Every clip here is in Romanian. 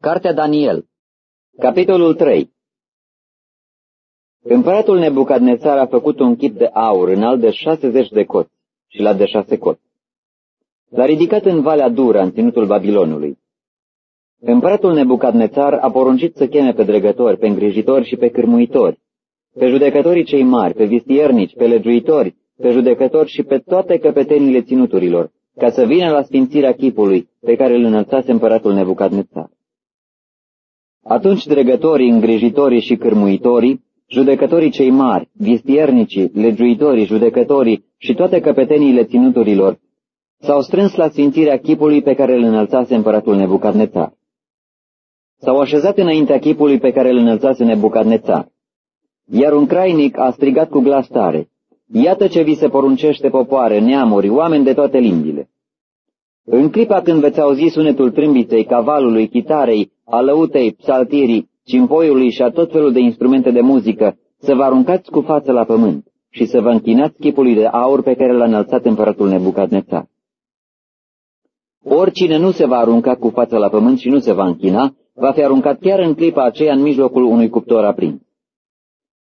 Cartea Daniel Capitolul 3 Împăratul Nebucadnețar a făcut un chip de aur înalt de 60 de coți și la de șase coți. L-a ridicat în Valea Dura, în ținutul Babilonului. Împăratul Nebucadnețar a poruncit să cheme pe dregători, pe îngrijitori și pe cârmuitori, pe judecătorii cei mari, pe vistiernici, pe legiuitori, pe judecători și pe toate căpetenile ținuturilor, ca să vină la sfințirea chipului pe care îl înălțase împăratul Nebucadnețar. Atunci dregătorii, îngrijitorii și cârmuitorii, judecătorii cei mari, vistiernicii, legiuitorii, judecătorii și toate căpeteniile ținuturilor s-au strâns la sfințirea chipului pe care îl înălțase împăratul Nebucadnețar. S-au așezat înaintea chipului pe care îl înălțase Nebucadnețar. Iar un crainic a strigat cu glas tare, Iată ce vi se poruncește popoare, neamuri, oameni de toate limbile. În clipa când veți auzi sunetul trâmbiței, cavalului, chitarei, alăutei, psaltirii, cimpoiului și a tot felul de instrumente de muzică, să vă aruncați cu față la pământ și să vă închinați chipului de aur pe care l-a înălțat împăratul Nebucadnețar. Oricine nu se va arunca cu fața la pământ și nu se va închina, va fi aruncat chiar în clipa aceea în mijlocul unui cuptor aprins.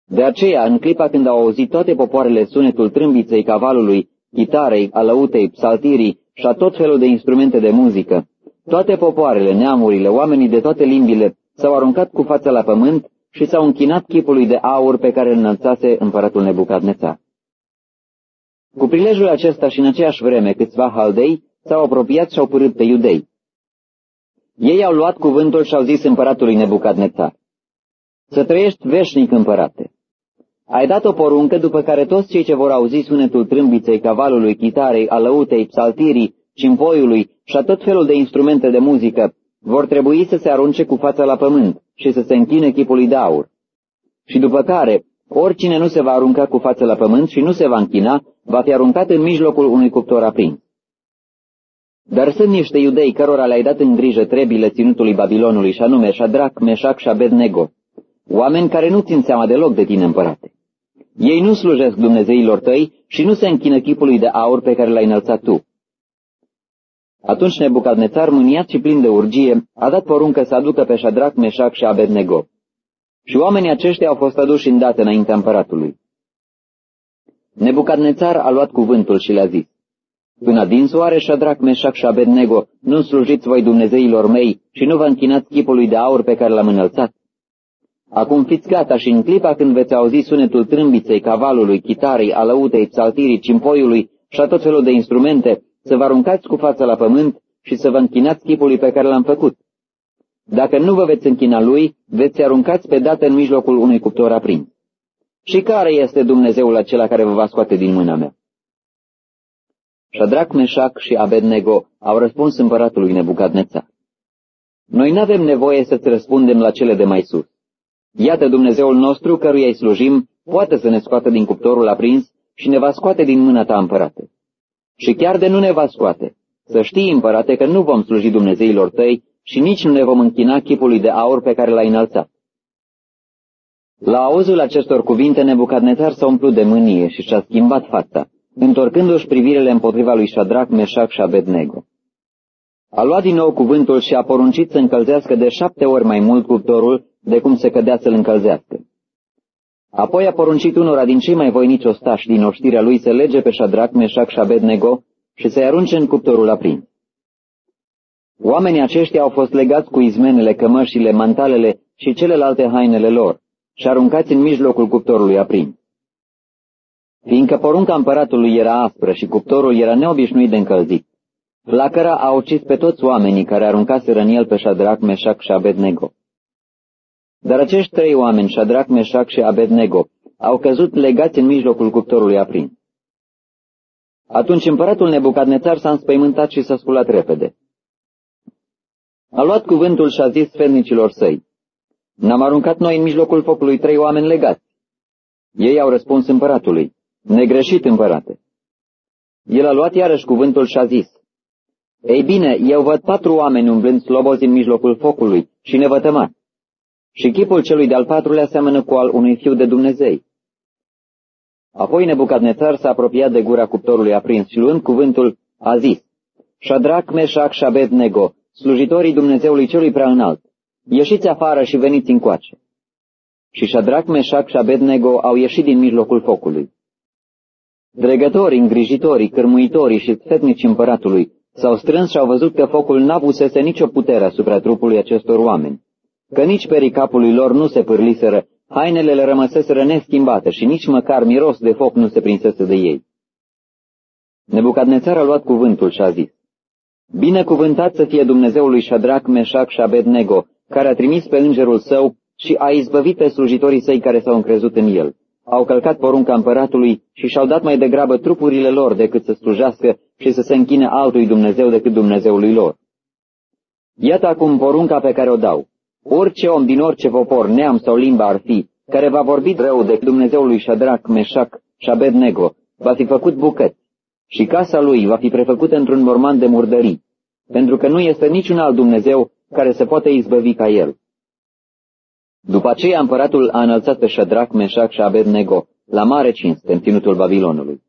De aceea, în clipa când au auzit toate popoarele sunetul trâmbiței cavalului, chitarei, alăutei, psaltirii și a tot felul de instrumente de muzică, toate popoarele, neamurile, oamenii de toate limbile s-au aruncat cu fața la pământ și s-au închinat chipului de aur pe care îl înălțase împăratul Nebucadnețar. Cu prilejul acesta și în aceeași vreme câțiva haldei s-au apropiat și au părât pe iudei. Ei au luat cuvântul și au zis împăratului Nebucadnețar, Să trăiești veșnic, împărate! Ai dat o poruncă după care toți cei ce vor auzi sunetul trâmbiței, cavalului, chitarei, alăutei, psaltirii, cimpoiului și a tot felul de instrumente de muzică vor trebui să se arunce cu fața la pământ și să se închine chipului de aur. Și după care, oricine nu se va arunca cu fața la pământ și nu se va închina, va fi aruncat în mijlocul unui cuptor aprins. Dar sunt niște iudei cărora le-ai dat în grijă trebile ținutului Babilonului, și anume Shadrach, Meșac și Abednego, oameni care nu țin seama deloc de tine, împărate. Ei nu slujesc Dumnezeilor tăi și nu se închină chipului de aur pe care l-ai înălțat tu. Atunci Nebucadnețar, mâniat și plin de urgie, a dat poruncă să aducă pe Shadrach, Meșac și Abednego. Și oamenii aceștia au fost aduși îndată înaintea împăratului. Nebucadnețar a luat cuvântul și le-a zis, Până din soare, Shadrach, Meșac și Abednego, nu slujiți voi Dumnezeilor mei și nu vă închinați chipului de aur pe care l-am înălțat? Acum fiți gata și în clipa când veți auzi sunetul trâmbiței, cavalului, chitarei, alăutei, psaltirii, cimpoiului și a tot felul de instrumente, să vă aruncați cu fața la pământ și să vă închinați chipului pe care l-am făcut. Dacă nu vă veți închina lui, veți aruncați pe dată în mijlocul unui cuptor aprins. Și care este Dumnezeul acela care vă va scoate din mâna mea? Shadrach, Meșac și Abednego au răspuns împăratului Nebucadnețar. Noi nu avem nevoie să-ți răspundem la cele de mai sus. Iată Dumnezeul nostru căruia îi slujim, poate să ne scoată din cuptorul aprins și ne va scoate din mâna ta, împărate. Și chiar de nu ne va scoate. Să știi, împărate, că nu vom sluji Dumnezeilor tăi și nici nu ne vom închina chipului de aur pe care l-ai înălțat. La auzul acestor cuvinte, Nebucadnețar s-a umplut de mânie și și-a schimbat fața, întorcându-și privirile împotriva lui Shadrach, Meșac și Abednego. A luat din nou cuvântul și a poruncit să încălzească de șapte ori mai mult cuptorul de cum se cădea să-l încălzească. Apoi a poruncit unora din cei mai voinici ostași din oștirea lui să lege pe Shadrach, Meșac și Abednego și să-i arunce în cuptorul aprins. Oamenii aceștia au fost legați cu izmenele, cămășile, mantalele și celelalte hainele lor și aruncați în mijlocul cuptorului aprins. Fiindcă porunca împăratului era aspră și cuptorul era neobișnuit de încălzit, flacăra a ucis pe toți oamenii care aruncaseră în el pe Shadrach, Meșac și Abednego. Dar acești trei oameni, Shadrach, Meșac și Abednego, au căzut legați în mijlocul cuptorului aprins. Atunci împăratul Nebucadnețar s-a înspăimântat și s-a sculat repede. A luat cuvântul și a zis sfernicilor săi, N-am aruncat noi în mijlocul focului trei oameni legați. Ei au răspuns împăratului, Negreșit, împărate. El a luat iarăși cuvântul și a zis, Ei bine, eu văd patru oameni umblând slobozi în mijlocul focului și nevătămați. Și chipul celui de-al patrulea seamănă cu al unui fiu de Dumnezei. Apoi Nebucadnețar s-a apropiat de gura cuptorului aprins și luând cuvântul a zis, Shadrach, Meșac și Abednego, slujitorii Dumnezeului celui prea înalt, ieșiți afară și veniți încoace. Și Shadrach, Meșac și Abednego au ieșit din mijlocul focului. Dregătorii, îngrijitorii, cârmuitorii și sfetnici împăratului s-au strâns și au văzut că focul n-avusese nicio putere asupra trupului acestor oameni, că nici pericapului lor nu se pârliseră, hainele le rămăseseră neschimbate și nici măcar miros de foc nu se prinsese de ei. Nebucadnețar a luat cuvântul și a zis, Binecuvântat să fie Dumnezeul lui Shadrach, Meșac și Abednego, care a trimis pe îngerul său și a izbăvit pe slujitorii săi care s-au încrezut în el. Au călcat porunca împăratului și și-au dat mai degrabă trupurile lor decât să slujească și să se închine altui Dumnezeu decât Dumnezeului lor. Iată acum porunca pe care o dau. Orice om din orice popor, neam sau limba ar fi, care va vorbi rău de Dumnezeul lui Shadrach, Meșac și Abednego, va fi făcut bucăți și casa lui va fi prefăcută într-un morman de murdării, pentru că nu este niciun alt Dumnezeu care se poate izbăvi ca el. După aceea împăratul a înălțat pe Shadrach, Meșac și Abednego la mare cinste în ținutul Babilonului.